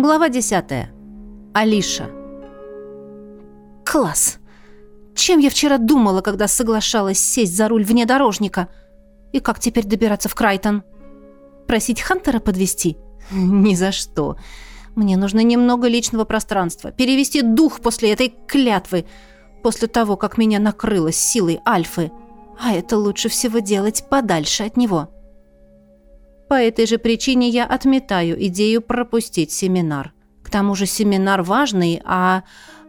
Глава 10. Алиша. Класс! Чем я вчера думала, когда соглашалась сесть за руль внедорожника? И как теперь добираться в Крайтон? Просить Хантера подвести? Ни за что. Мне нужно немного личного пространства, перевести дух после этой клятвы, после того, как меня накрыло силой Альфы. А это лучше всего делать подальше от него. По этой же причине я отметаю идею пропустить семинар. К тому же семинар важный, а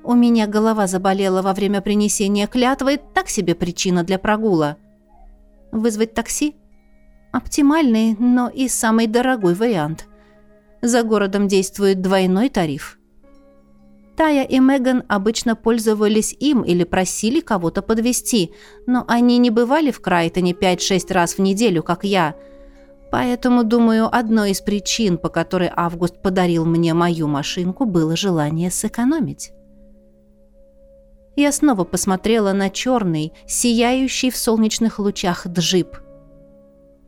у меня голова заболела во время принесения клятвы, так себе причина для прогула. Вызвать такси? Оптимальный, но и самый дорогой вариант. За городом действует двойной тариф. Тая и Меган обычно пользовались им или просили кого-то подвести, но они не бывали в Крайтоне 5-6 раз в неделю, как я – Поэтому, думаю, одной из причин, по которой Август подарил мне мою машинку, было желание сэкономить. Я снова посмотрела на черный, сияющий в солнечных лучах джип.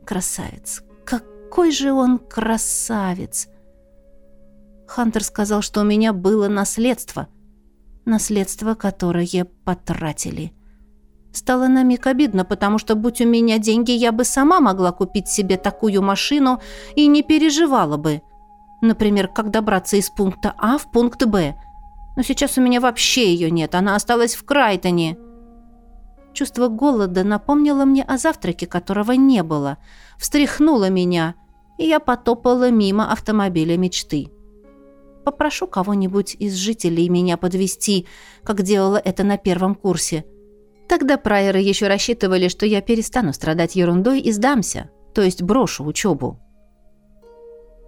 Красавец. Какой же он красавец! Хантер сказал, что у меня было наследство. Наследство, которое потратили. — Стало на миг обидно, потому что, будь у меня деньги, я бы сама могла купить себе такую машину и не переживала бы. Например, как добраться из пункта А в пункт Б. Но сейчас у меня вообще ее нет, она осталась в Крайтоне. Чувство голода напомнило мне о завтраке, которого не было. Встряхнуло меня, и я потопала мимо автомобиля мечты. Попрошу кого-нибудь из жителей меня подвести, как делала это на первом курсе – Тогда прайеры еще рассчитывали, что я перестану страдать ерундой и сдамся, то есть брошу учебу.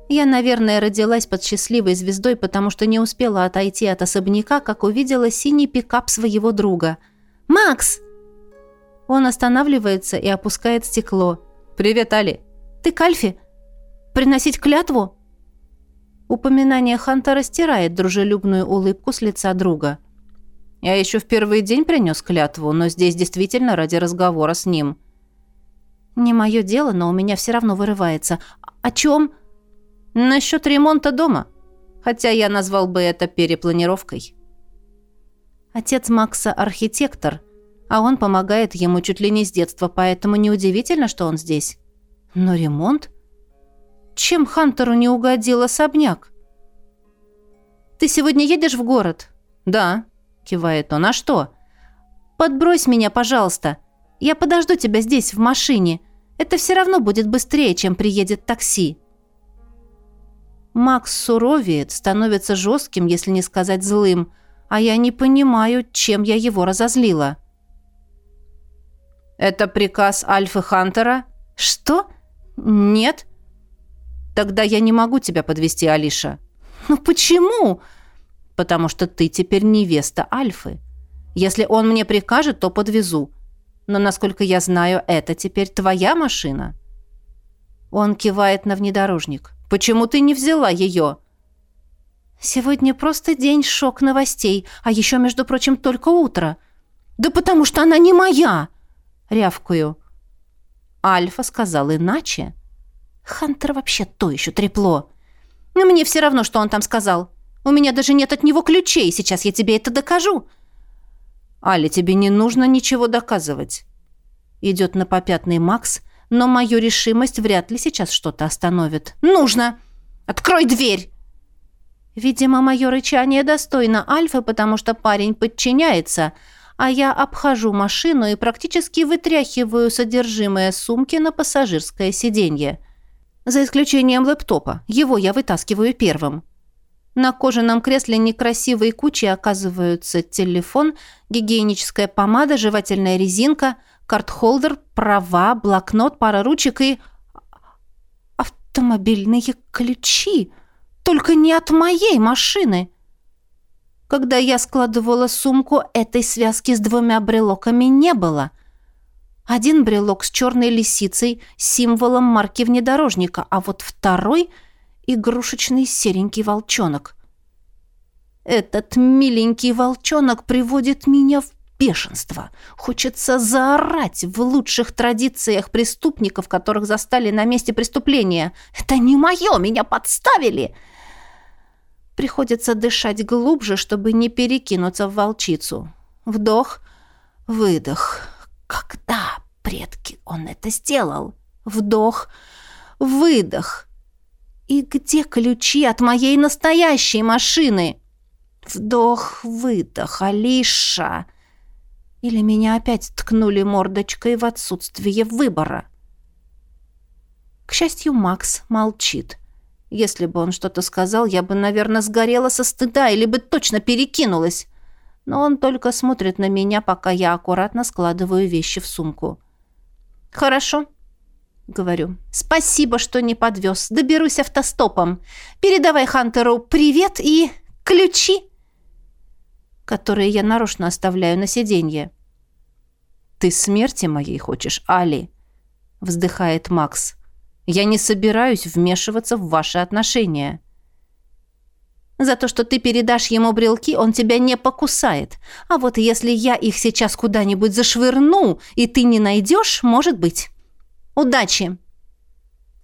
Я, наверное, родилась под счастливой звездой, потому что не успела отойти от особняка, как увидела синий пикап своего друга. «Макс!» Он останавливается и опускает стекло. «Привет, Али!» «Ты к Альфе? Приносить клятву?» Упоминание Хантера стирает дружелюбную улыбку с лица друга. Я еще в первый день принес клятву, но здесь действительно ради разговора с ним. Не мое дело, но у меня все равно вырывается. О чем? Насчет ремонта дома. Хотя я назвал бы это перепланировкой. Отец Макса архитектор, а он помогает ему чуть ли не с детства, поэтому неудивительно, что он здесь. Но ремонт? Чем Хантеру не угодил особняк? «Ты сегодня едешь в город?» «Да», кивает он. А что? Подбрось меня, пожалуйста. Я подожду тебя здесь в машине. Это все равно будет быстрее, чем приедет такси. Макс суровеет, становится жестким, если не сказать злым, а я не понимаю, чем я его разозлила. «Это приказ Альфы Хантера?» «Что? Нет?» «Тогда я не могу тебя подвести, Алиша». «Ну почему?» Потому что ты теперь невеста Альфы. Если он мне прикажет, то подвезу. Но, насколько я знаю, это теперь твоя машина». Он кивает на внедорожник. «Почему ты не взяла ее?» «Сегодня просто день шок новостей, а еще, между прочим, только утро». «Да потому что она не моя!» Рявкую. Альфа сказал иначе. Хантер вообще то еще трепло. Но мне все равно, что он там сказал. У меня даже нет от него ключей, сейчас я тебе это докажу». «Аля, тебе не нужно ничего доказывать». Идет на попятный Макс, но мою решимость вряд ли сейчас что-то остановит. «Нужно! Открой дверь!» Видимо, мое рычание достойно Альфы, потому что парень подчиняется, а я обхожу машину и практически вытряхиваю содержимое сумки на пассажирское сиденье. За исключением лэптопа. Его я вытаскиваю первым. На кожаном кресле некрасивой кучей оказываются телефон, гигиеническая помада, жевательная резинка, карт-холдер, права, блокнот, пара ручек и... автомобильные ключи. Только не от моей машины. Когда я складывала сумку, этой связки с двумя брелоками не было. Один брелок с черной лисицей, символом марки внедорожника, а вот второй — игрушечный серенький волчонок. Этот миленький волчонок приводит меня в бешенство. Хочется заорать в лучших традициях преступников, которых застали на месте преступления. Это не мое, меня подставили. Приходится дышать глубже, чтобы не перекинуться в волчицу. Вдох, выдох. Когда, предки, он это сделал? Вдох, выдох. И где ключи от моей настоящей машины? Вдох, выдох, Алиша. Или меня опять ткнули мордочкой в отсутствие выбора? К счастью, Макс молчит. Если бы он что-то сказал, я бы, наверное, сгорела со стыда или бы точно перекинулась. Но он только смотрит на меня, пока я аккуратно складываю вещи в сумку. «Хорошо», — говорю. «Спасибо, что не подвез. Доберусь автостопом. Передавай Хантеру привет и ключи» которые я нарочно оставляю на сиденье. «Ты смерти моей хочешь, Али?» — вздыхает Макс. «Я не собираюсь вмешиваться в ваши отношения». «За то, что ты передашь ему брелки, он тебя не покусает. А вот если я их сейчас куда-нибудь зашвырну, и ты не найдешь, может быть. Удачи!»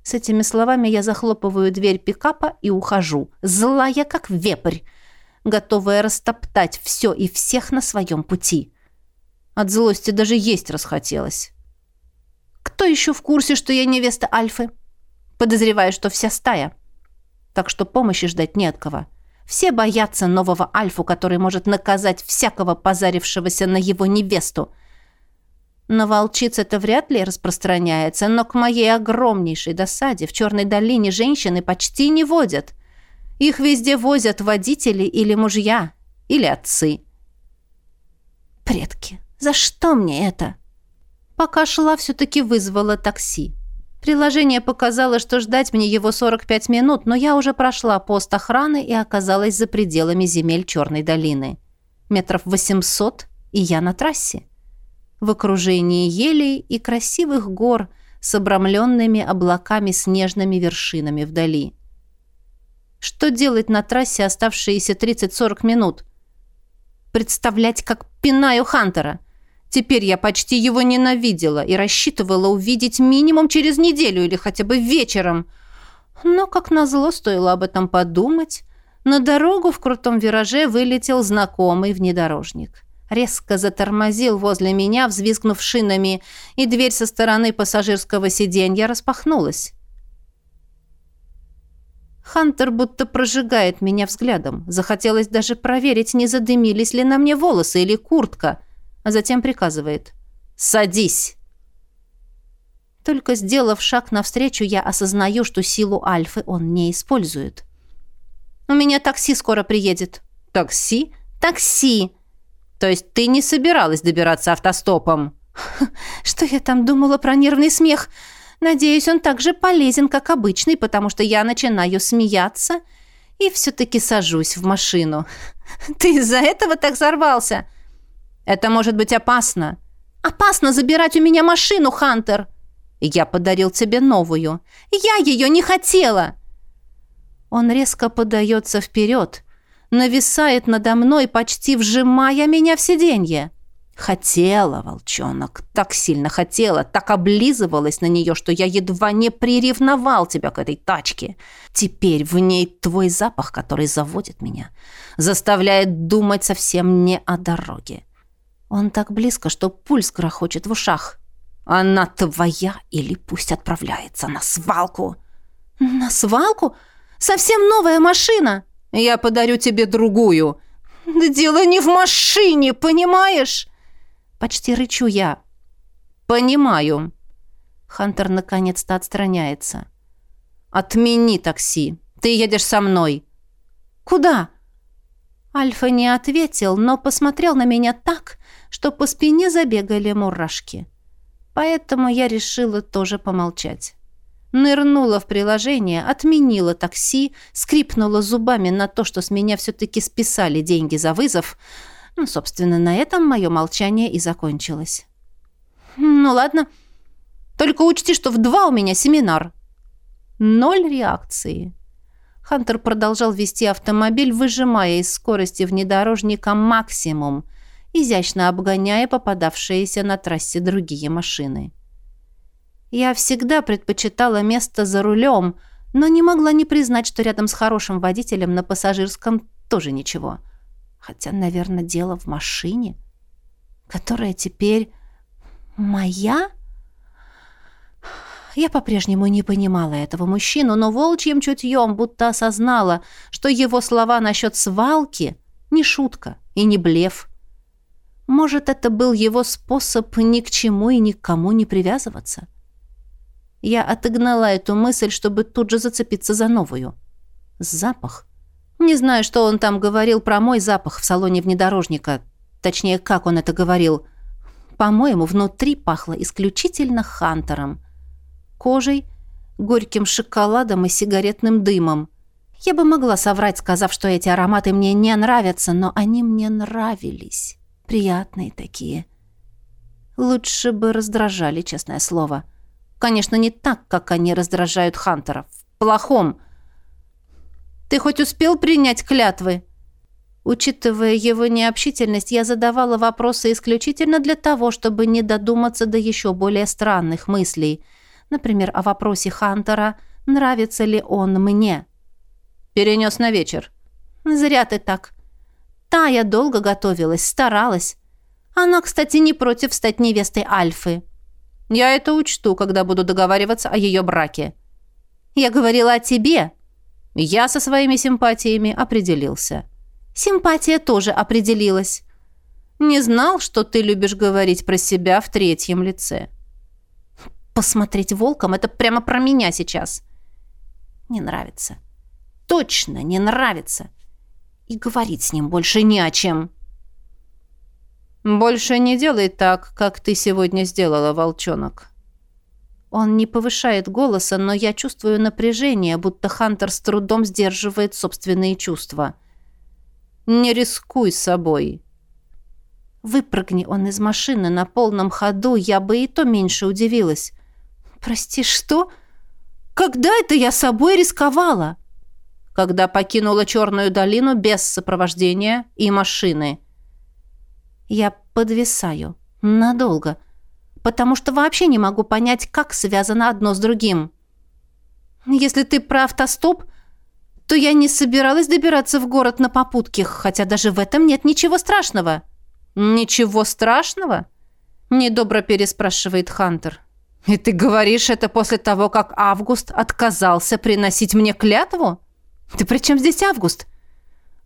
С этими словами я захлопываю дверь пикапа и ухожу, злая, как вепрь, готовая растоптать все и всех на своем пути. От злости даже есть расхотелось. Кто еще в курсе, что я невеста Альфы? Подозреваю, что вся стая. Так что помощи ждать не от кого. Все боятся нового Альфу, который может наказать всякого позарившегося на его невесту. На волчиц это вряд ли распространяется, но к моей огромнейшей досаде в Черной долине женщины почти не водят. Их везде возят водители или мужья, или отцы. Предки, за что мне это? Пока шла, все-таки вызвала такси. Приложение показало, что ждать мне его 45 минут, но я уже прошла пост охраны и оказалась за пределами земель Черной долины. Метров 800, и я на трассе. В окружении елей и красивых гор с обрамленными облаками снежными вершинами вдали. Что делать на трассе оставшиеся 30-40 минут? Представлять, как пинаю Хантера. Теперь я почти его ненавидела и рассчитывала увидеть минимум через неделю или хотя бы вечером. Но, как назло, стоило об этом подумать. На дорогу в крутом вираже вылетел знакомый внедорожник. Резко затормозил возле меня, взвизгнув шинами, и дверь со стороны пассажирского сиденья распахнулась. Хантер будто прожигает меня взглядом. Захотелось даже проверить, не задымились ли на мне волосы или куртка. А затем приказывает «Садись!». Только сделав шаг навстречу, я осознаю, что силу Альфы он не использует. «У меня такси скоро приедет». «Такси? Такси!» «То есть ты не собиралась добираться автостопом?» «Что я там думала про нервный смех?» Надеюсь, он так же полезен, как обычный, потому что я начинаю смеяться и все-таки сажусь в машину. Ты из-за этого так взорвался? Это может быть опасно. Опасно забирать у меня машину, Хантер. Я подарил тебе новую. Я ее не хотела. Он резко подается вперед, нависает надо мной, почти вжимая меня в сиденье. Хотела, волчонок, так сильно хотела, так облизывалась на нее, что я едва не приревновал тебя к этой тачке. Теперь в ней твой запах, который заводит меня, заставляет думать совсем не о дороге. Он так близко, что пульс грохочет в ушах. Она твоя или пусть отправляется на свалку. На свалку? Совсем новая машина. Я подарю тебе другую. Да дело не в машине, понимаешь? Почти рычу я. «Понимаю». Хантер наконец-то отстраняется. «Отмени такси. Ты едешь со мной». «Куда?» Альфа не ответил, но посмотрел на меня так, что по спине забегали мурашки. Поэтому я решила тоже помолчать. Нырнула в приложение, отменила такси, скрипнула зубами на то, что с меня все-таки списали деньги за вызов, ну, собственно, на этом мое молчание и закончилось. «Ну ладно. Только учти, что в два у меня семинар». Ноль реакции. Хантер продолжал вести автомобиль, выжимая из скорости внедорожника максимум, изящно обгоняя попадавшиеся на трассе другие машины. Я всегда предпочитала место за рулем, но не могла не признать, что рядом с хорошим водителем на пассажирском тоже ничего. Хотя, наверное, дело в машине, которая теперь моя? Я по-прежнему не понимала этого мужчину, но волчьим чутьем будто осознала, что его слова насчет свалки не шутка и не блеф. Может, это был его способ ни к чему и ни к кому не привязываться? Я отогнала эту мысль, чтобы тут же зацепиться за новую. Запах. Не знаю, что он там говорил про мой запах в салоне внедорожника. Точнее, как он это говорил. По-моему, внутри пахло исключительно хантером. Кожей, горьким шоколадом и сигаретным дымом. Я бы могла соврать, сказав, что эти ароматы мне не нравятся, но они мне нравились. Приятные такие. Лучше бы раздражали, честное слово. Конечно, не так, как они раздражают Хантеров. В плохом. Ты хоть успел принять клятвы? Учитывая его необщительность, я задавала вопросы исключительно для того, чтобы не додуматься до еще более странных мыслей. Например, о вопросе Хантера «Нравится ли он мне?» «Перенес на вечер». «Зря ты так. Та я долго готовилась, старалась. Она, кстати, не против стать невестой Альфы. Я это учту, когда буду договариваться о ее браке. Я говорила о тебе. Я со своими симпатиями определился. Симпатия тоже определилась. Не знал, что ты любишь говорить про себя в третьем лице. Посмотреть волком — это прямо про меня сейчас. Не нравится. Точно не нравится и говорить с ним больше не о чем. «Больше не делай так, как ты сегодня сделала, волчонок». Он не повышает голоса, но я чувствую напряжение, будто Хантер с трудом сдерживает собственные чувства. «Не рискуй собой». Выпрыгни он из машины на полном ходу, я бы и то меньше удивилась. «Прости, что? Когда это я собой рисковала?» когда покинула Черную долину без сопровождения и машины. Я подвисаю. Надолго. Потому что вообще не могу понять, как связано одно с другим. Если ты про автостоп, то я не собиралась добираться в город на попутке, хотя даже в этом нет ничего страшного. Ничего страшного? Недобро переспрашивает Хантер. И ты говоришь это после того, как Август отказался приносить мне клятву? «Ты при чем здесь Август?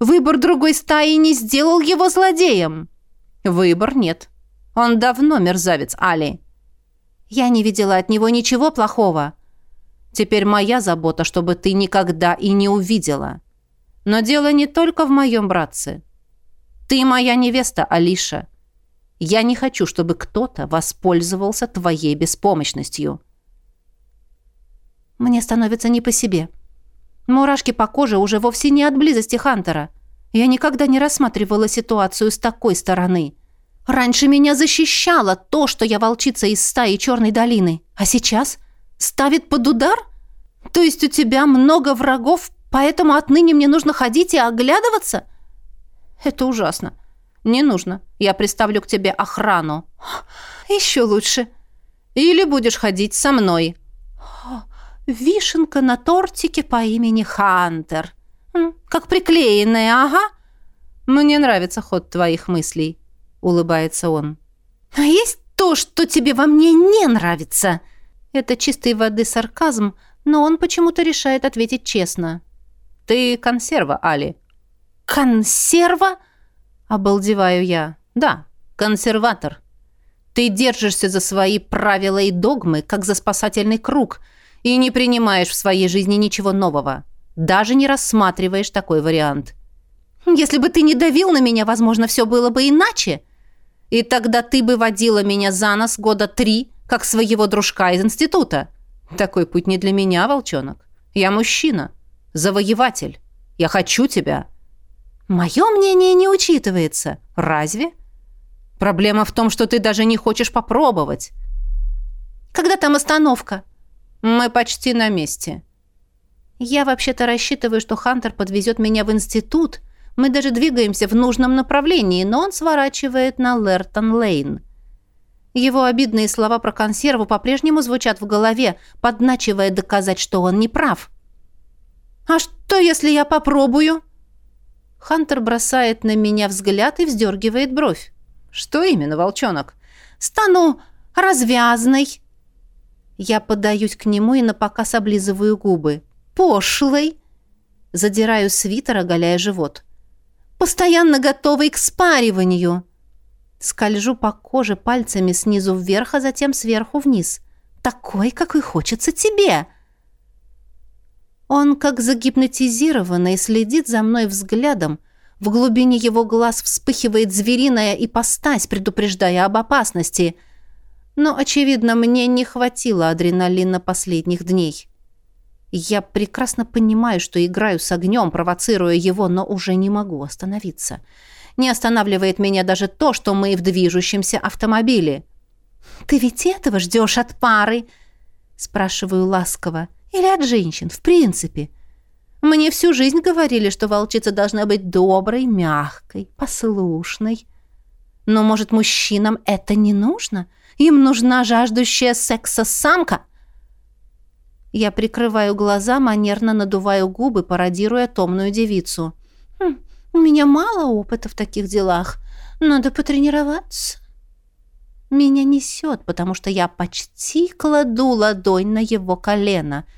Выбор другой стаи не сделал его злодеем». «Выбор нет. Он давно мерзавец, Али. Я не видела от него ничего плохого. Теперь моя забота, чтобы ты никогда и не увидела. Но дело не только в моем братце. Ты моя невеста, Алиша. Я не хочу, чтобы кто-то воспользовался твоей беспомощностью». Мне становится не по себе. Мурашки по коже уже вовсе не от близости Хантера. Я никогда не рассматривала ситуацию с такой стороны. Раньше меня защищало то, что я волчица из стаи Черной долины. А сейчас? Ставит под удар? То есть у тебя много врагов, поэтому отныне мне нужно ходить и оглядываться? Это ужасно. Не нужно. Я приставлю к тебе охрану. Еще лучше. Или будешь ходить со мной вишенка на тортике по имени Хантер. Как приклеенная, ага. Мне нравится ход твоих мыслей, улыбается он. А есть то, что тебе во мне не нравится. Это чистой воды сарказм, но он почему-то решает ответить честно. Ты консерва, Али. Консерва? Обалдеваю я. Да, консерватор. Ты держишься за свои правила и догмы, как за спасательный круг – и не принимаешь в своей жизни ничего нового. Даже не рассматриваешь такой вариант. Если бы ты не давил на меня, возможно, все было бы иначе. И тогда ты бы водила меня за нос года три, как своего дружка из института. Такой путь не для меня, волчонок. Я мужчина, завоеватель. Я хочу тебя. Мое мнение не учитывается. Разве? Проблема в том, что ты даже не хочешь попробовать. Когда там остановка? Мы почти на месте. Я вообще-то рассчитываю, что Хантер подвезет меня в институт. Мы даже двигаемся в нужном направлении, но он сворачивает на Лертон-Лейн. Его обидные слова про консерву по-прежнему звучат в голове, подначивая доказать, что он не прав. «А что, если я попробую?» Хантер бросает на меня взгляд и вздергивает бровь. «Что именно, волчонок?» «Стану развязной!» Я подаюсь к нему и напоказ облизываю губы. «Пошлой!» Задираю свитер, оголяя живот. «Постоянно готовой к спариванию!» Скольжу по коже пальцами снизу вверх, а затем сверху вниз. «Такой, какой хочется тебе!» Он, как загипнотизированный, следит за мной взглядом. В глубине его глаз вспыхивает звериная ипостась, предупреждая об опасности. Но, очевидно, мне не хватило адреналина последних дней. Я прекрасно понимаю, что играю с огнем, провоцируя его, но уже не могу остановиться. Не останавливает меня даже то, что мы в движущемся автомобиле. «Ты ведь этого ждешь от пары?» Спрашиваю ласково. Или от женщин, в принципе. Мне всю жизнь говорили, что волчица должна быть доброй, мягкой, послушной. Но, может, мужчинам это не нужно? Им нужна жаждущая секса самка? Я прикрываю глаза, манерно надуваю губы, пародируя томную девицу. Хм, у меня мало опыта в таких делах. Надо потренироваться. Меня несет, потому что я почти кладу ладонь на его колено —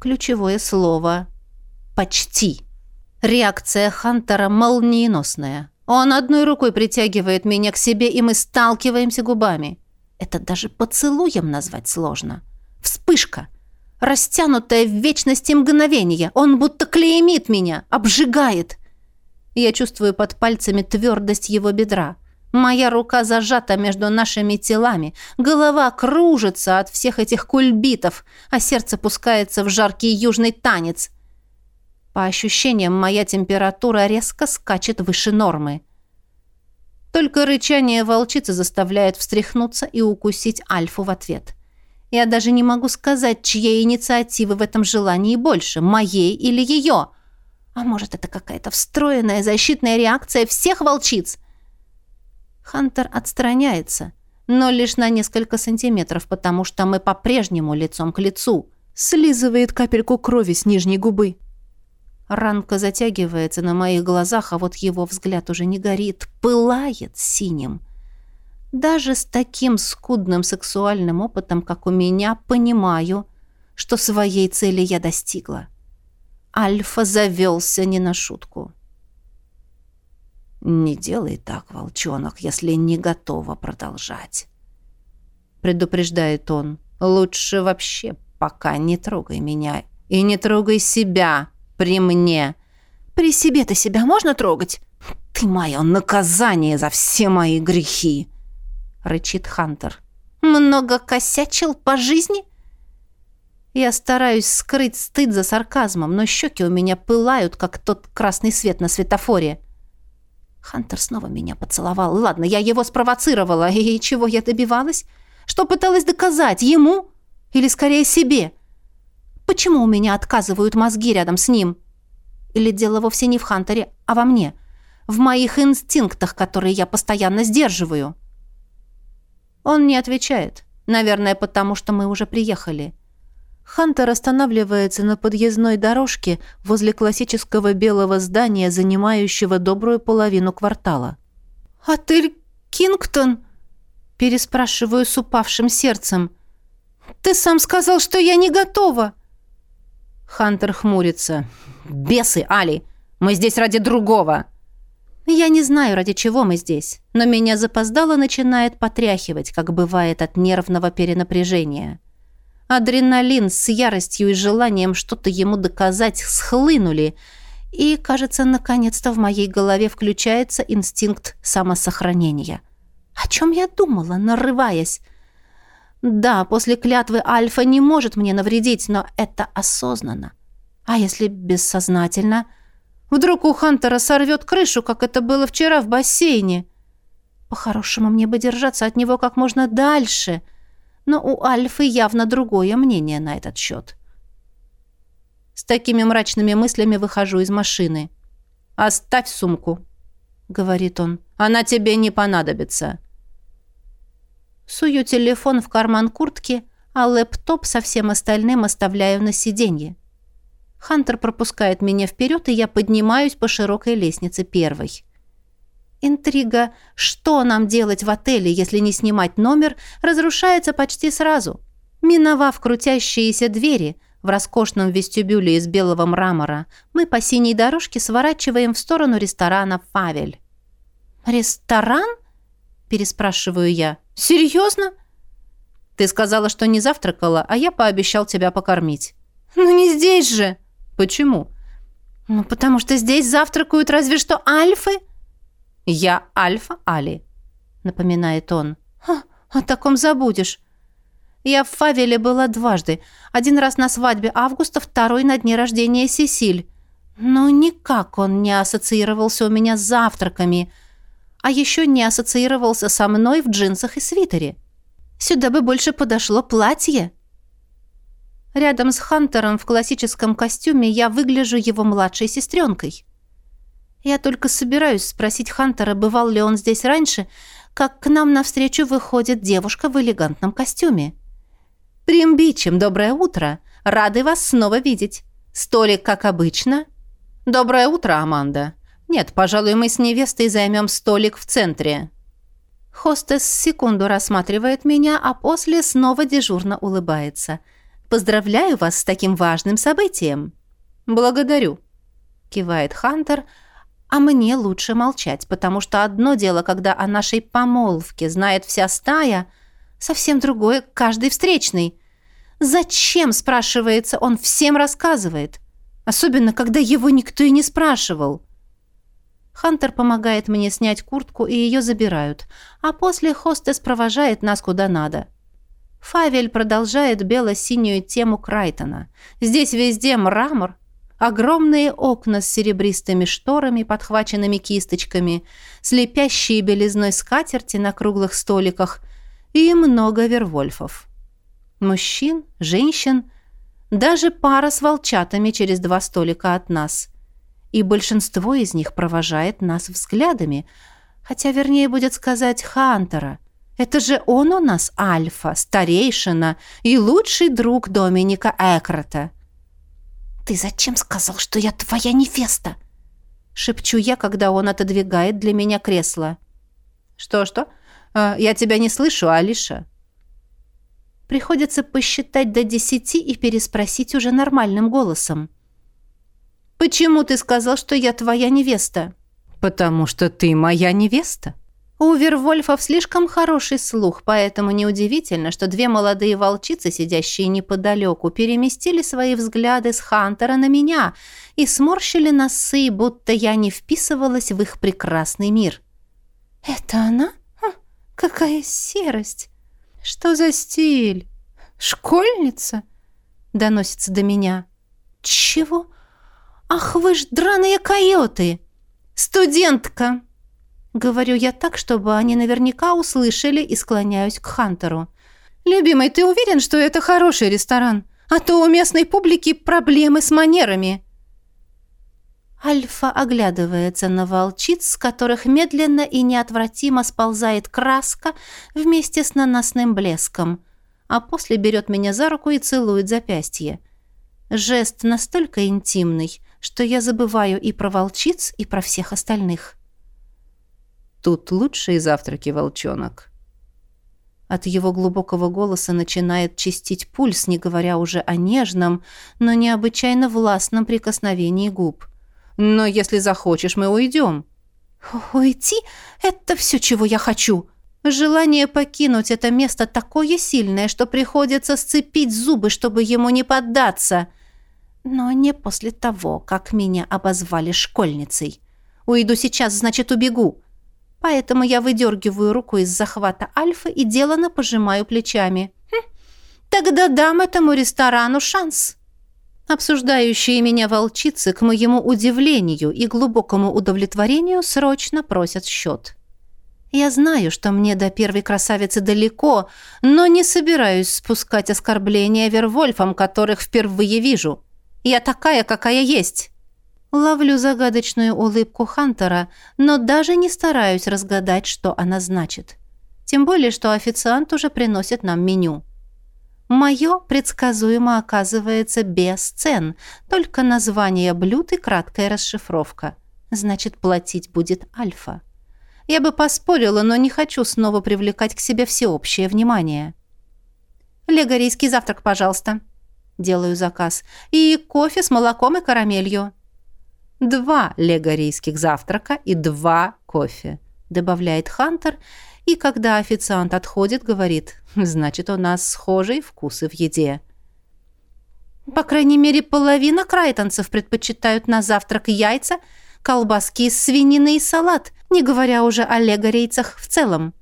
Ключевое слово «почти». Реакция Хантера молниеносная. Он одной рукой притягивает меня к себе, и мы сталкиваемся губами. Это даже поцелуем назвать сложно. Вспышка. Растянутая в вечности мгновение. Он будто клеймит меня, обжигает. Я чувствую под пальцами твердость его бедра. Моя рука зажата между нашими телами, голова кружится от всех этих кульбитов, а сердце пускается в жаркий южный танец. По ощущениям, моя температура резко скачет выше нормы. Только рычание волчицы заставляет встряхнуться и укусить Альфу в ответ. Я даже не могу сказать, чьей инициативы в этом желании больше, моей или ее. А может, это какая-то встроенная защитная реакция всех волчиц – Хантер отстраняется, но лишь на несколько сантиметров, потому что мы по-прежнему лицом к лицу. Слизывает капельку крови с нижней губы. Ранка затягивается на моих глазах, а вот его взгляд уже не горит, пылает синим. Даже с таким скудным сексуальным опытом, как у меня, понимаю, что своей цели я достигла. Альфа завелся не на шутку. «Не делай так, волчонок, если не готова продолжать», — предупреждает он. «Лучше вообще пока не трогай меня и не трогай себя при мне». «При себе-то себя можно трогать?» «Ты мое наказание за все мои грехи!» — рычит Хантер. «Много косячил по жизни?» Я стараюсь скрыть стыд за сарказмом, но щеки у меня пылают, как тот красный свет на светофоре. Хантер снова меня поцеловал. Ладно, я его спровоцировала. И чего я добивалась? Что пыталась доказать? Ему? Или скорее себе? Почему у меня отказывают мозги рядом с ним? Или дело вовсе не в Хантере, а во мне? В моих инстинктах, которые я постоянно сдерживаю? Он не отвечает. Наверное, потому что мы уже приехали. Хантер останавливается на подъездной дорожке возле классического белого здания, занимающего добрую половину квартала. «Отель Кингтон?» Переспрашиваю с упавшим сердцем. «Ты сам сказал, что я не готова!» Хантер хмурится. «Бесы, Али! Мы здесь ради другого!» Я не знаю, ради чего мы здесь, но меня запоздало начинает потряхивать, как бывает от нервного перенапряжения. Адреналин с яростью и желанием что-то ему доказать схлынули, и, кажется, наконец-то в моей голове включается инстинкт самосохранения. О чем я думала, нарываясь? Да, после клятвы Альфа не может мне навредить, но это осознанно. А если бессознательно? Вдруг у Хантера сорвет крышу, как это было вчера в бассейне? По-хорошему, мне бы держаться от него как можно дальше — но у Альфы явно другое мнение на этот счет. С такими мрачными мыслями выхожу из машины. «Оставь сумку», — говорит он. «Она тебе не понадобится». Сую телефон в карман куртки, а лэптоп со всем остальным оставляю на сиденье. Хантер пропускает меня вперед, и я поднимаюсь по широкой лестнице первой. Интрига, что нам делать в отеле, если не снимать номер, разрушается почти сразу. Миновав крутящиеся двери, в роскошном вестибюле из белого мрамора, мы по синей дорожке сворачиваем в сторону ресторана «Фавель». «Ресторан?» – переспрашиваю я. «Серьезно?» «Ты сказала, что не завтракала, а я пообещал тебя покормить». «Ну не здесь же!» «Почему?» «Ну, потому что здесь завтракают разве что альфы». «Я Альфа Али», — напоминает он. «Ха, о таком забудешь. Я в Фавеле была дважды. Один раз на свадьбе Августа, второй на дне рождения Сесиль. Но никак он не ассоциировался у меня с завтраками. А еще не ассоциировался со мной в джинсах и свитере. Сюда бы больше подошло платье. Рядом с Хантером в классическом костюме я выгляжу его младшей сестренкой. Я только собираюсь спросить Хантера, бывал ли он здесь раньше, как к нам навстречу выходит девушка в элегантном костюме. «Примбичем, доброе утро! Рады вас снова видеть! Столик, как обычно?» «Доброе утро, Аманда!» «Нет, пожалуй, мы с невестой займем столик в центре». Хостес секунду рассматривает меня, а после снова дежурно улыбается. «Поздравляю вас с таким важным событием!» «Благодарю!» — кивает Хантер — а мне лучше молчать, потому что одно дело, когда о нашей помолвке знает вся стая, совсем другое — каждый встречный. Зачем, спрашивается, он всем рассказывает? Особенно, когда его никто и не спрашивал. Хантер помогает мне снять куртку, и ее забирают, а после хостес провожает нас куда надо. Фавель продолжает бело-синюю тему Крайтона. Здесь везде мрамор, Огромные окна с серебристыми шторами, подхваченными кисточками, слепящие белизной скатерти на круглых столиках и много вервольфов. Мужчин, женщин, даже пара с волчатами через два столика от нас. И большинство из них провожает нас взглядами, хотя вернее будет сказать Хантера. Это же он у нас альфа, старейшина и лучший друг Доминика Экрота. «Ты зачем сказал, что я твоя невеста?» Шепчу я, когда он отодвигает для меня кресло. «Что-что? А, я тебя не слышу, Алиша». Приходится посчитать до десяти и переспросить уже нормальным голосом. «Почему ты сказал, что я твоя невеста?» «Потому что ты моя невеста», у Вервольфов слишком хороший слух, поэтому неудивительно, что две молодые волчицы, сидящие неподалеку, переместили свои взгляды с Хантера на меня и сморщили носы, будто я не вписывалась в их прекрасный мир. «Это она? Хм, какая серость! Что за стиль? Школьница?» — доносится до меня. «Чего? Ах вы ж драные койоты! Студентка!» Говорю я так, чтобы они наверняка услышали и склоняюсь к Хантеру. «Любимый, ты уверен, что это хороший ресторан? А то у местной публики проблемы с манерами». Альфа оглядывается на волчиц, с которых медленно и неотвратимо сползает краска вместе с наносным блеском, а после берет меня за руку и целует запястье. Жест настолько интимный, что я забываю и про волчиц, и про всех остальных. Тут лучшие завтраки, волчонок. От его глубокого голоса начинает чистить пульс, не говоря уже о нежном, но необычайно властном прикосновении губ. «Но если захочешь, мы уйдем». «Уйти? Это все, чего я хочу!» Желание покинуть это место такое сильное, что приходится сцепить зубы, чтобы ему не поддаться. Но не после того, как меня обозвали школьницей. Уйду сейчас, значит, убегу. Поэтому я выдергиваю руку из захвата Альфа и делано пожимаю плечами. Хм, тогда дам этому ресторану шанс. Обсуждающие меня волчицы, к моему удивлению и глубокому удовлетворению, срочно просят счет. Я знаю, что мне до первой красавицы далеко, но не собираюсь спускать оскорбления Вервольфам, которых впервые вижу. Я такая, какая есть. Ловлю загадочную улыбку Хантера, но даже не стараюсь разгадать, что она значит. Тем более, что официант уже приносит нам меню. Мое предсказуемо оказывается без цен, только название блюд и краткая расшифровка. Значит, платить будет Альфа. Я бы поспорила, но не хочу снова привлекать к себе всеобщее внимание. «Легорийский завтрак, пожалуйста», — делаю заказ. «И кофе с молоком и карамелью». «Два легорийских завтрака и два кофе», — добавляет Хантер, и когда официант отходит, говорит, значит, у нас схожие вкусы в еде. По крайней мере, половина крайтонцев предпочитают на завтрак яйца, колбаски из свинины и салат, не говоря уже о легорейцах в целом.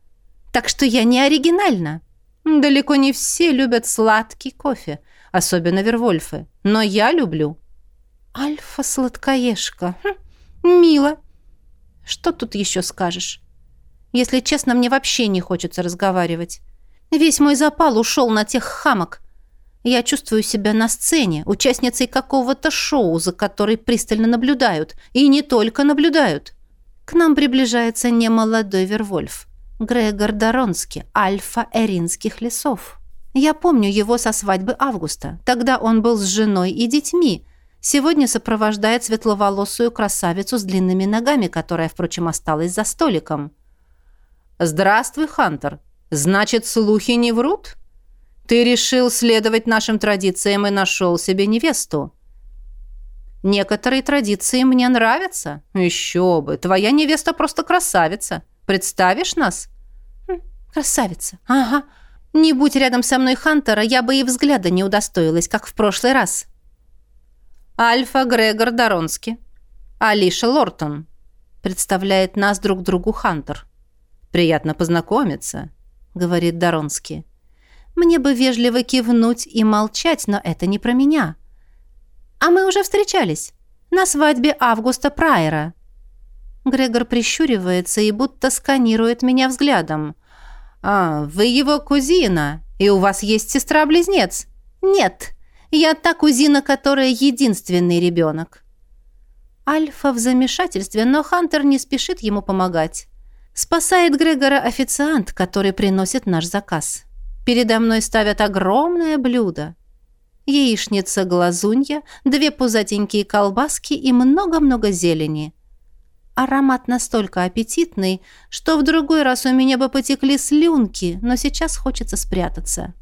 Так что я не оригинальна. Далеко не все любят сладкий кофе, особенно вервольфы, но я люблю. Альфа-сладкоежка. Хм, мило. Что тут еще скажешь? Если честно, мне вообще не хочется разговаривать. Весь мой запал ушел на тех хамок. Я чувствую себя на сцене, участницей какого-то шоу, за которой пристально наблюдают. И не только наблюдают. К нам приближается немолодой Вервольф. Грегор Доронски, альфа Эринских лесов. Я помню его со свадьбы Августа. Тогда он был с женой и детьми. Сегодня сопровождает светловолосую красавицу с длинными ногами, которая, впрочем, осталась за столиком. «Здравствуй, Хантер. Значит, слухи не врут? Ты решил следовать нашим традициям и нашел себе невесту?» «Некоторые традиции мне нравятся. Еще бы. Твоя невеста просто красавица. Представишь нас?» хм, «Красавица. Ага. Не будь рядом со мной Хантера, я бы и взгляда не удостоилась, как в прошлый раз». «Альфа Грегор Доронски. Алиша Лортон», представляет нас друг другу Хантер. «Приятно познакомиться», — говорит Доронский. «Мне бы вежливо кивнуть и молчать, но это не про меня». «А мы уже встречались. На свадьбе Августа Прайера». Грегор прищуривается и будто сканирует меня взглядом. «А, вы его кузина, и у вас есть сестра-близнец?» «Нет, я та кузина, которая единственный ребенок». Альфа в замешательстве, но Хантер не спешит ему помогать. Спасает Грегора официант, который приносит наш заказ. Передо мной ставят огромное блюдо. Яичница-глазунья, две пузатенькие колбаски и много-много зелени. Аромат настолько аппетитный, что в другой раз у меня бы потекли слюнки, но сейчас хочется спрятаться.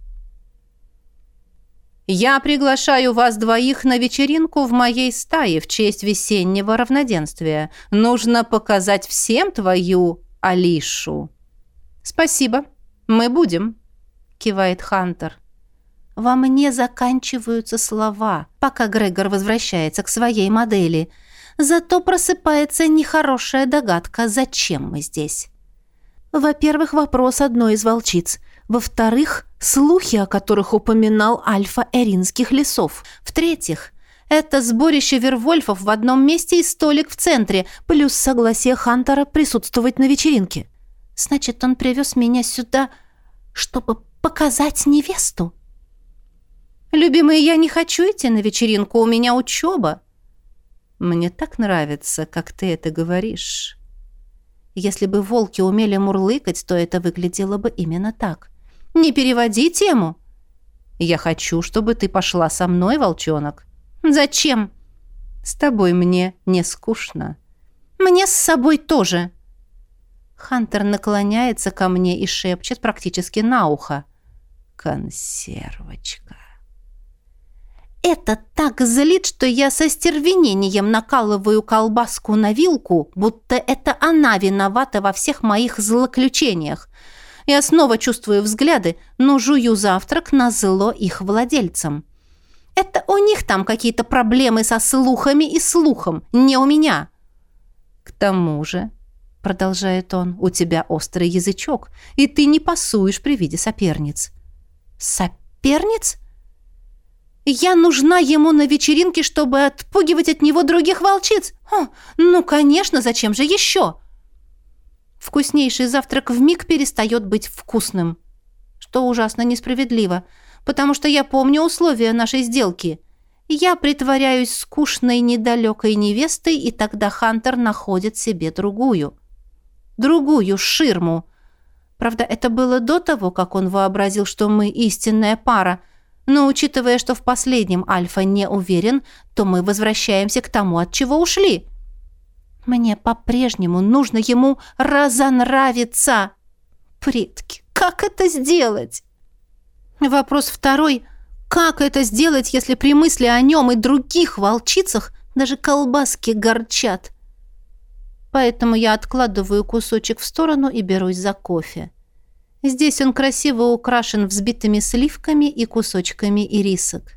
«Я приглашаю вас двоих на вечеринку в моей стае в честь весеннего равноденствия. Нужно показать всем твою Алишу. «Спасибо. Мы будем», — кивает Хантер. Во мне заканчиваются слова, пока Грегор возвращается к своей модели. Зато просыпается нехорошая догадка, зачем мы здесь. Во-первых, вопрос одной из волчиц. Во-вторых, слухи, о которых упоминал Альфа Эринских лесов. В-третьих, это сборище вервольфов в одном месте и столик в центре, плюс согласие Хантера присутствовать на вечеринке. Значит, он привез меня сюда, чтобы показать невесту. Любимый, я не хочу идти на вечеринку, у меня учеба. Мне так нравится, как ты это говоришь. Если бы волки умели мурлыкать, то это выглядело бы именно так. Не переводи тему. Я хочу, чтобы ты пошла со мной, волчонок. «Зачем?» «С тобой мне не скучно». «Мне с собой тоже». Хантер наклоняется ко мне и шепчет практически на ухо. «Консервочка». Это так злит, что я со стервенением накалываю колбаску на вилку, будто это она виновата во всех моих злоключениях. Я снова чувствую взгляды, но жую завтрак на зло их владельцам. Это у них там какие-то проблемы со слухами и слухом, не у меня. К тому же, продолжает он, у тебя острый язычок, и ты не пасуешь при виде соперниц. Соперниц? Я нужна ему на вечеринке, чтобы отпугивать от него других волчиц. О, ну, конечно, зачем же еще? Вкуснейший завтрак в миг перестает быть вкусным, что ужасно несправедливо потому что я помню условия нашей сделки. Я притворяюсь скучной недалекой невестой, и тогда Хантер находит себе другую. Другую ширму. Правда, это было до того, как он вообразил, что мы истинная пара, Но учитывая, что в последнем Альфа не уверен, то мы возвращаемся к тому, от чего ушли. Мне по-прежнему нужно ему разонравиться. Предки, как это сделать? Вопрос второй. Как это сделать, если при мысли о нем и других волчицах даже колбаски горчат? Поэтому я откладываю кусочек в сторону и берусь за кофе. Здесь он красиво украшен взбитыми сливками и кусочками ирисок.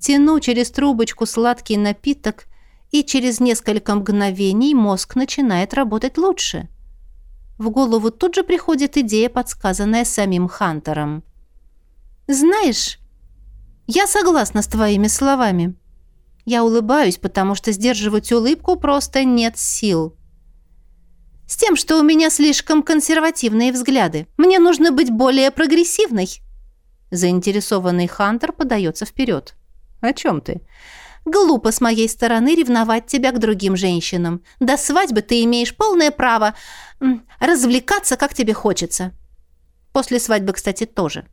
Тяну через трубочку сладкий напиток, и через несколько мгновений мозг начинает работать лучше. В голову тут же приходит идея, подсказанная самим Хантером. «Знаешь, я согласна с твоими словами». Я улыбаюсь, потому что сдерживать улыбку просто нет сил. С тем, что у меня слишком консервативные взгляды. Мне нужно быть более прогрессивной. Заинтересованный Хантер подается вперед. «О чем ты?» «Глупо с моей стороны ревновать тебя к другим женщинам. До свадьбы ты имеешь полное право развлекаться, как тебе хочется. После свадьбы, кстати, тоже.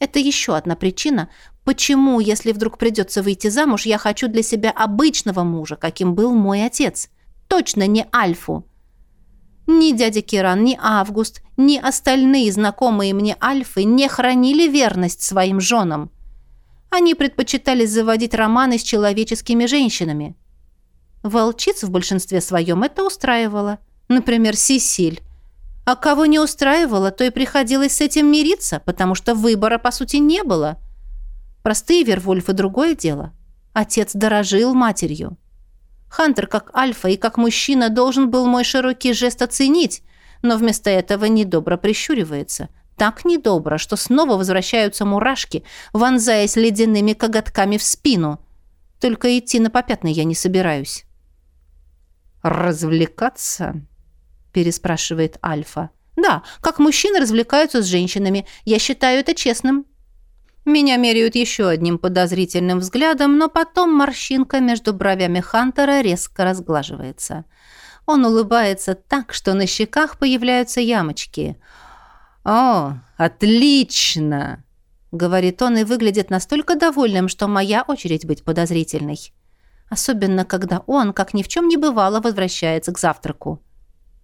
Это еще одна причина, почему, если вдруг придется выйти замуж, я хочу для себя обычного мужа, каким был мой отец. Точно не Альфу. Ни дядя Киран, ни Август, ни остальные знакомые мне Альфы не хранили верность своим женам. Они предпочитали заводить романы с человеческими женщинами. Волчиц в большинстве своем это устраивало. Например, Сесиль. А кого не устраивало, то и приходилось с этим мириться, потому что выбора, по сути, не было. Простые Вервольфы – другое дело. Отец дорожил матерью. Хантер как альфа и как мужчина должен был мой широкий жест оценить, но вместо этого недобро прищуривается. Так недобро, что снова возвращаются мурашки, вонзаясь ледяными коготками в спину. Только идти на попятный я не собираюсь. «Развлекаться?» – переспрашивает Альфа. «Да, как мужчины развлекаются с женщинами. Я считаю это честным». Меня меряют еще одним подозрительным взглядом, но потом морщинка между бровями Хантера резко разглаживается. Он улыбается так, что на щеках появляются ямочки. «О, отлично!» — говорит он и выглядит настолько довольным, что моя очередь быть подозрительной. Особенно, когда он, как ни в чем не бывало, возвращается к завтраку.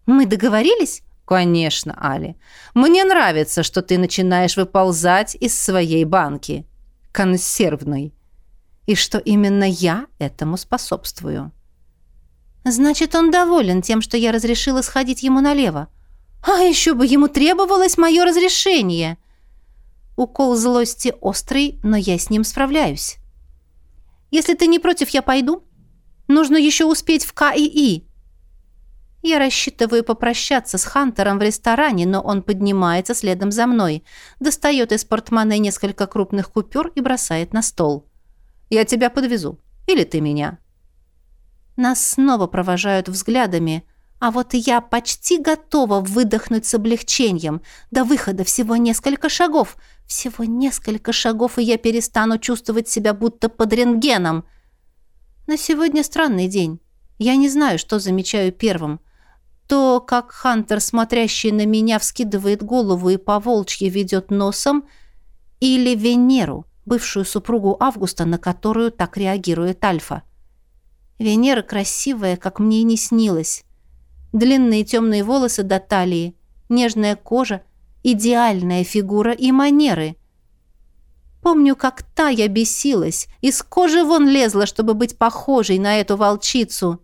«Мы договорились?» «Конечно, Али. Мне нравится, что ты начинаешь выползать из своей банки. Консервной. И что именно я этому способствую». «Значит, он доволен тем, что я разрешила сходить ему налево. А еще бы ему требовалось мое разрешение!» Укол злости острый, но я с ним справляюсь. «Если ты не против, я пойду. Нужно еще успеть в КИИ». Я рассчитываю попрощаться с Хантером в ресторане, но он поднимается следом за мной, достает из портмоне несколько крупных купюр и бросает на стол. «Я тебя подвезу. Или ты меня?» Нас снова провожают взглядами, а вот я почти готова выдохнуть с облегчением. До выхода всего несколько шагов. Всего несколько шагов, и я перестану чувствовать себя будто под рентгеном. На сегодня странный день. Я не знаю, что замечаю первым – то, как Хантер, смотрящий на меня, вскидывает голову и поволчьи ведет носом, или Венеру, бывшую супругу Августа, на которую так реагирует Альфа. Венера красивая, как мне и не снилось. Длинные темные волосы до талии, нежная кожа, идеальная фигура и манеры. Помню, как та я бесилась, из кожи вон лезла, чтобы быть похожей на эту волчицу.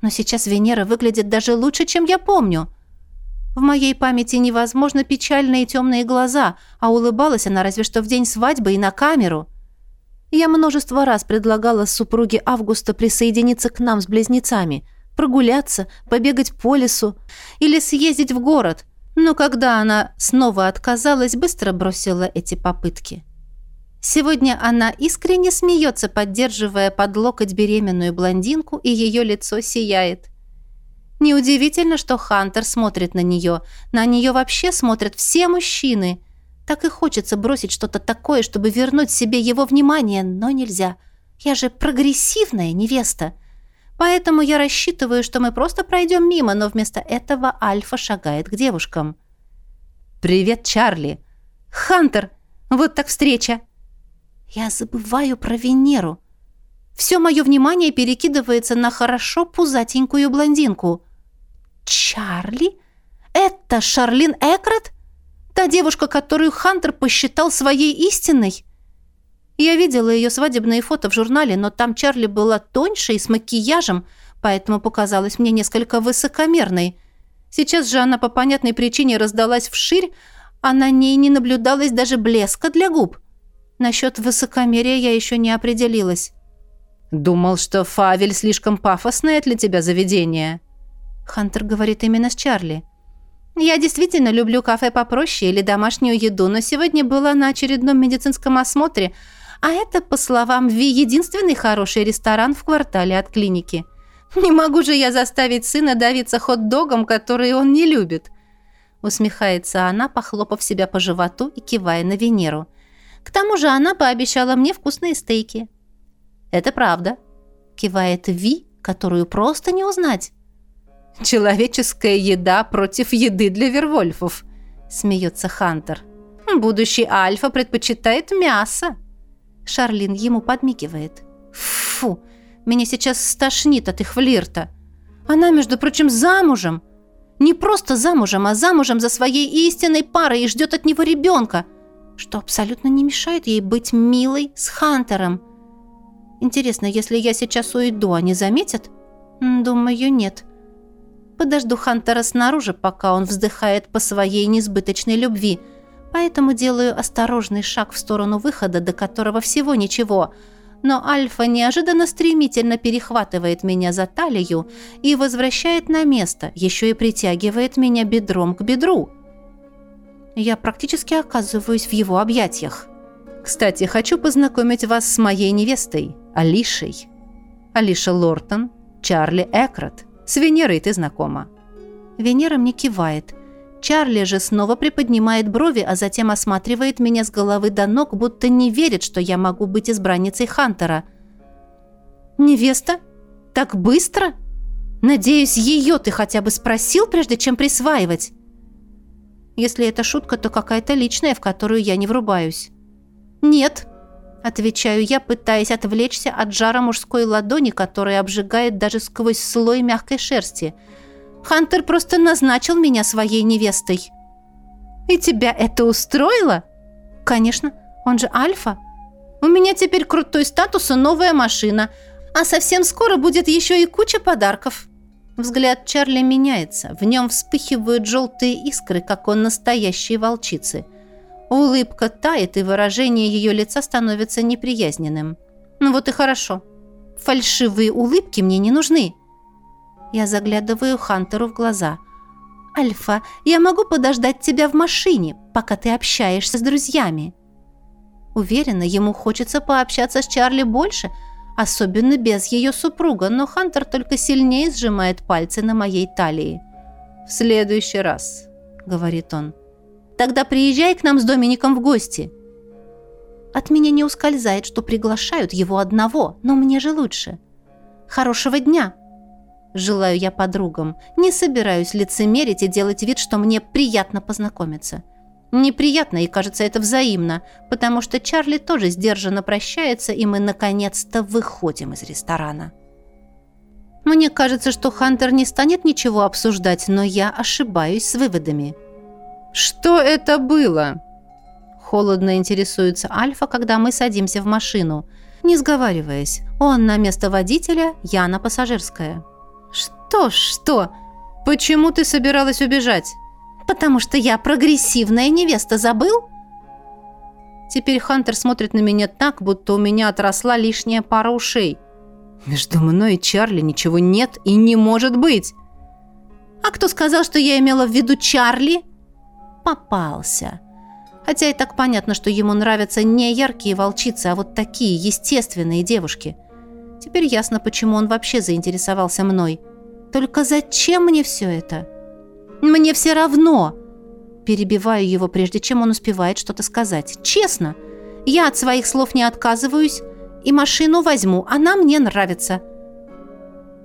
Но сейчас Венера выглядит даже лучше, чем я помню. В моей памяти невозможно печальные темные глаза, а улыбалась она разве что в день свадьбы и на камеру. Я множество раз предлагала супруге Августа присоединиться к нам с близнецами, прогуляться, побегать по лесу или съездить в город, но когда она снова отказалась, быстро бросила эти попытки. Сегодня она искренне смеется, поддерживая под локоть беременную блондинку, и ее лицо сияет. Неудивительно, что Хантер смотрит на нее. На нее вообще смотрят все мужчины. Так и хочется бросить что-то такое, чтобы вернуть себе его внимание, но нельзя. Я же прогрессивная невеста. Поэтому я рассчитываю, что мы просто пройдем мимо, но вместо этого Альфа шагает к девушкам. «Привет, Чарли!» «Хантер! Вот так встреча!» Я забываю про Венеру. Все мое внимание перекидывается на хорошо пузатенькую блондинку. Чарли? Это Шарлин Экрат? Та девушка, которую Хантер посчитал своей истиной? Я видела ее свадебные фото в журнале, но там Чарли была тоньше и с макияжем, поэтому показалась мне несколько высокомерной. Сейчас же она по понятной причине раздалась вширь, а на ней не наблюдалось даже блеска для губ. Насчет высокомерия я еще не определилась. «Думал, что Фавель слишком пафосное для тебя заведение». Хантер говорит именно с Чарли. «Я действительно люблю кафе попроще или домашнюю еду, но сегодня была на очередном медицинском осмотре, а это, по словам Ви, единственный хороший ресторан в квартале от клиники. Не могу же я заставить сына давиться хот-догом, который он не любит». Усмехается она, похлопав себя по животу и кивая на Венеру. «К тому же она пообещала мне вкусные стейки». «Это правда», — кивает Ви, которую просто не узнать. «Человеческая еда против еды для вервольфов», — смеется Хантер. «Будущий Альфа предпочитает мясо». Шарлин ему подмигивает. «Фу, меня сейчас стошнит от их флирта. Она, между прочим, замужем. Не просто замужем, а замужем за своей истинной парой и ждет от него ребенка, что абсолютно не мешает ей быть милой с Хантером. Интересно, если я сейчас уйду, они заметят? Думаю, нет. Подожду Хантера снаружи, пока он вздыхает по своей несбыточной любви, поэтому делаю осторожный шаг в сторону выхода, до которого всего ничего. Но Альфа неожиданно стремительно перехватывает меня за талию и возвращает на место, еще и притягивает меня бедром к бедру. Я практически оказываюсь в его объятиях. Кстати, хочу познакомить вас с моей невестой, Алишей. Алиша Лортон, Чарли Экрат. С Венерой ты знакома». Венера мне кивает. Чарли же снова приподнимает брови, а затем осматривает меня с головы до ног, будто не верит, что я могу быть избранницей Хантера. «Невеста? Так быстро? Надеюсь, ее ты хотя бы спросил, прежде чем присваивать?» Если это шутка, то какая-то личная, в которую я не врубаюсь. «Нет», Отвечаю я, пытаясь отвлечься от жара мужской ладони, которая обжигает даже сквозь слой мягкой шерсти. Хантер просто назначил меня своей невестой. «И тебя это устроило?» «Конечно, он же Альфа. У меня теперь крутой статус и новая машина, а совсем скоро будет еще и куча подарков». Взгляд Чарли меняется, в нем вспыхивают желтые искры, как он настоящей волчицы – Улыбка тает, и выражение ее лица становится неприязненным. Ну вот и хорошо. Фальшивые улыбки мне не нужны. Я заглядываю Хантеру в глаза. «Альфа, я могу подождать тебя в машине, пока ты общаешься с друзьями». Уверена, ему хочется пообщаться с Чарли больше, особенно без ее супруга, но Хантер только сильнее сжимает пальцы на моей талии. «В следующий раз», — говорит он. Тогда приезжай к нам с Домиником в гости». От меня не ускользает, что приглашают его одного, но мне же лучше. Хорошего дня. Желаю я подругам. Не собираюсь лицемерить и делать вид, что мне приятно познакомиться. Неприятно, и кажется, это взаимно, потому что Чарли тоже сдержанно прощается, и мы наконец-то выходим из ресторана. Мне кажется, что Хантер не станет ничего обсуждать, но я ошибаюсь с выводами. «Что это было?» Холодно интересуется Альфа, когда мы садимся в машину. Не сговариваясь, он на место водителя, я на пассажирское. «Что, что? Почему ты собиралась убежать?» «Потому что я прогрессивная невеста, забыл?» Теперь Хантер смотрит на меня так, будто у меня отросла лишняя пара ушей. Между мной и Чарли ничего нет и не может быть. «А кто сказал, что я имела в виду Чарли?» попался. Хотя и так понятно, что ему нравятся не яркие волчицы, а вот такие естественные девушки. Теперь ясно, почему он вообще заинтересовался мной. Только зачем мне все это? Мне все равно. Перебиваю его, прежде чем он успевает что-то сказать. Честно, я от своих слов не отказываюсь и машину возьму, она мне нравится.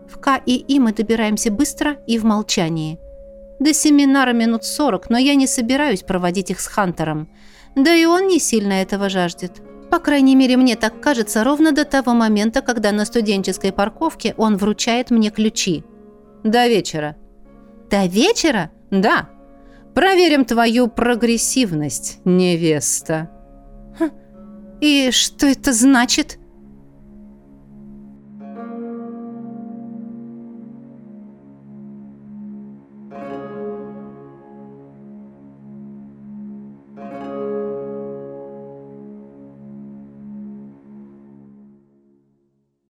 В К и И мы добираемся быстро и в молчании. До семинара минут сорок, но я не собираюсь проводить их с Хантером. Да и он не сильно этого жаждет. По крайней мере, мне так кажется ровно до того момента, когда на студенческой парковке он вручает мне ключи. До вечера. До вечера? Да. Проверим твою прогрессивность, невеста. Хм. И что это значит?